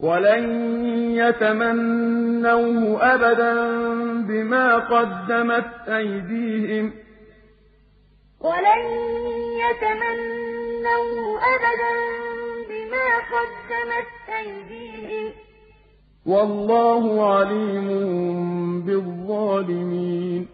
وَلَن يَتَمَنَّوْهُ أَبَدًا بِمَا قَدَّمَتْ أَيْدِيهِمْ ۗ. وَلَن يَتَمَنَّوْهُ أَبَدًا بِمَا قَدَّمَتْ أَيْدِيهِمْ ۗ. وَاللَّهُ عَلِيمٌ بِالظَّالِمِينَ.